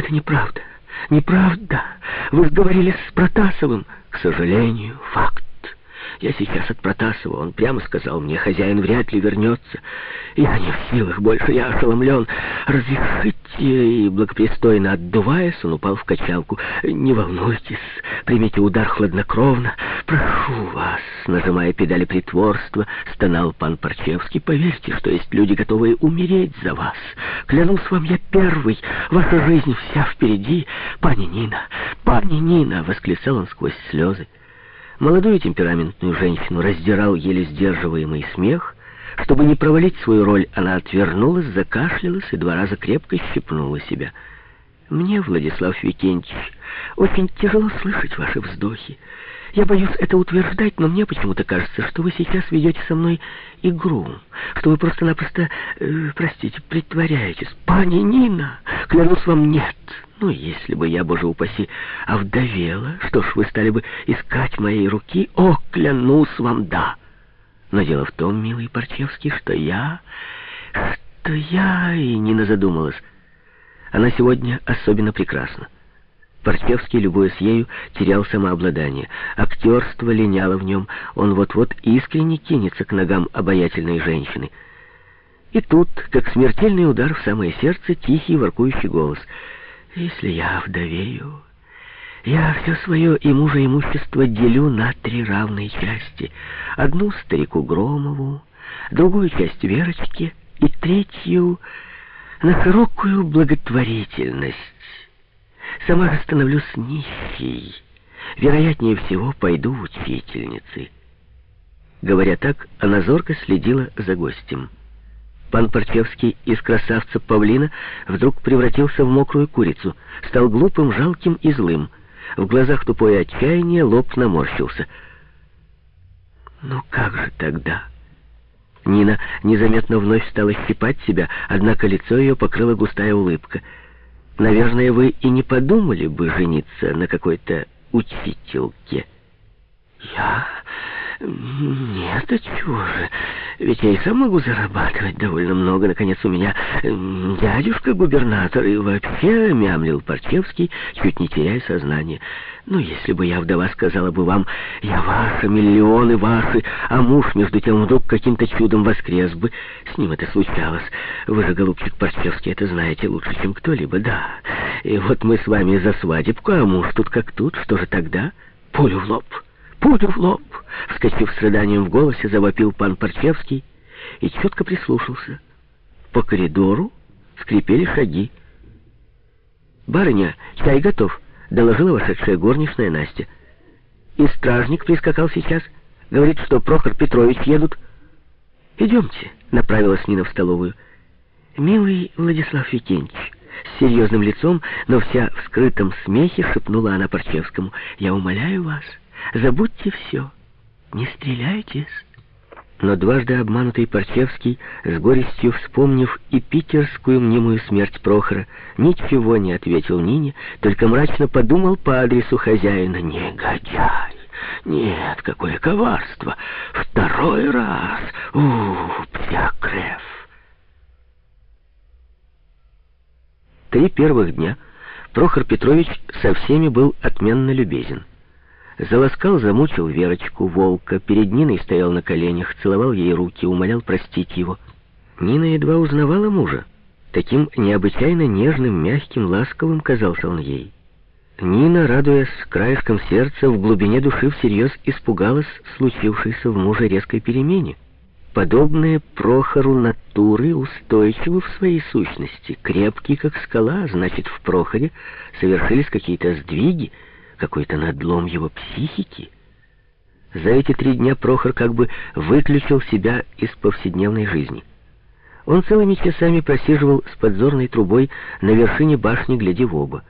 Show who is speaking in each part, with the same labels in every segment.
Speaker 1: Это неправда. Неправда. Вы говорили с Протасовым. К сожалению, факт. Я сейчас от Протасова. Он прямо сказал мне, хозяин вряд ли вернется. Я не в силах больше, я ошеломлен. Разрешите, и благопристойно отдуваясь, он упал в качалку. Не волнуйтесь, примите удар хладнокровно. Прошу вас, нажимая педали притворства, стонал пан Парчевский. Поверьте, что есть люди, готовые умереть за вас. Клянусь вам, я первый. Ваша жизнь вся впереди. Пани Нина, пани Нина, восклицал он сквозь слезы. Молодую темпераментную женщину раздирал еле сдерживаемый смех. Чтобы не провалить свою роль, она отвернулась, закашлялась и два раза крепко щипнула себя. «Мне, Владислав Викентьевич, очень тяжело слышать ваши вздохи. Я боюсь это утверждать, но мне почему-то кажется, что вы сейчас ведете со мной игру, что вы просто-напросто, э, простите, притворяетесь. Пани Нина, клянусь вам, нет. Ну, если бы я, боже упаси, овдовела, что ж, вы стали бы искать моей руки? О, клянусь вам, да. Но дело в том, милый Парчевский, что я... что я и не назадумалась. Она сегодня особенно прекрасна. Парчевский, любуясь ею, терял самообладание. Актерство линяло в нем. Он вот-вот искренне кинется к ногам обаятельной женщины. И тут, как смертельный удар в самое сердце, тихий воркующий голос. «Если я вдовею, я все свое и мужа имущество делю на три равные части. Одну старику Громову, другую часть Верочке и третью на широкую благотворительность». Сама становлюсь нищей. Вероятнее всего, пойду в учительницы. Говоря так, она зорко следила за гостем. Пан Парчевский из красавца павлина вдруг превратился в мокрую курицу, стал глупым, жалким и злым. В глазах тупое отчаяние, лоб наморщился. «Ну как же тогда?» Нина незаметно вновь стала щипать себя, однако лицо ее покрыла густая улыбка — Наверное, вы и не подумали бы жениться на какой-то учительке. Я... Нет, а чего же? Ведь я и сам могу зарабатывать довольно много. Наконец, у меня дядюшка-губернатор и вообще мямлил Парчевский, чуть не теряя сознание. Ну, если бы я, вдова, сказала бы вам, я ваша, миллионы ваши, а муж, между тем, вдруг каким-то чудом воскрес бы, с ним это случалось. Вы же, голубчик Парчевский, это знаете лучше, чем кто-либо, да. И вот мы с вами за свадебку, а муж тут как тут, что же тогда? Пулю в лоб, пулю в лоб. Вскочив с рыданием в голосе, завопил пан Парчевский и четко прислушался. По коридору скрипели шаги. «Барыня, чай готов», — доложила вошедшая горничная Настя. «И стражник прискакал сейчас. Говорит, что Прохор Петрович едут». «Идемте», — направилась Нина в столовую. «Милый Владислав Викентьевич», с серьезным лицом, но вся в скрытом смехе шепнула она Парчевскому, «Я умоляю вас, забудьте все». «Не стреляйтесь!» Но дважды обманутый Парчевский, с горестью вспомнив и питерскую мнимую смерть Прохора, ничего не ответил Нине, только мрачно подумал по адресу хозяина «Негодяй! Нет, какое коварство! Второй раз! Ух, псякрев!» Три первых дня Прохор Петрович со всеми был отменно любезен. Заласкал, замучил Верочку, волка, перед Ниной стоял на коленях, целовал ей руки, умолял простить его. Нина едва узнавала мужа. Таким необычайно нежным, мягким, ласковым казался он ей. Нина, радуясь краешком сердца, в глубине души всерьез испугалась случившейся в муже резкой перемене. Подобные Прохору натуры устойчивы в своей сущности, крепкие, как скала, значит, в Прохоре совершились какие-то сдвиги, какой-то надлом его психики. За эти три дня Прохор как бы выключил себя из повседневной жизни. Он целыми часами просиживал с подзорной трубой на вершине башни, глядя в оба.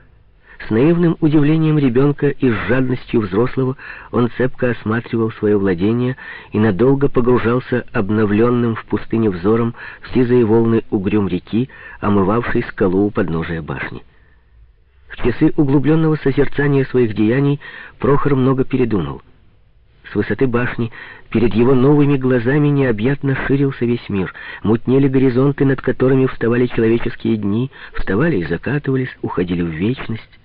Speaker 1: С наивным удивлением ребенка и с жадностью взрослого он цепко осматривал свое владение и надолго погружался обновленным в пустыне взором в сизые волны угрюм реки, омывавшей скалу у подножия башни. В часы углубленного созерцания своих деяний Прохор много передумал. С высоты башни перед его новыми глазами необъятно ширился весь мир. Мутнели горизонты, над которыми вставали человеческие дни, вставали и закатывались, уходили в вечность.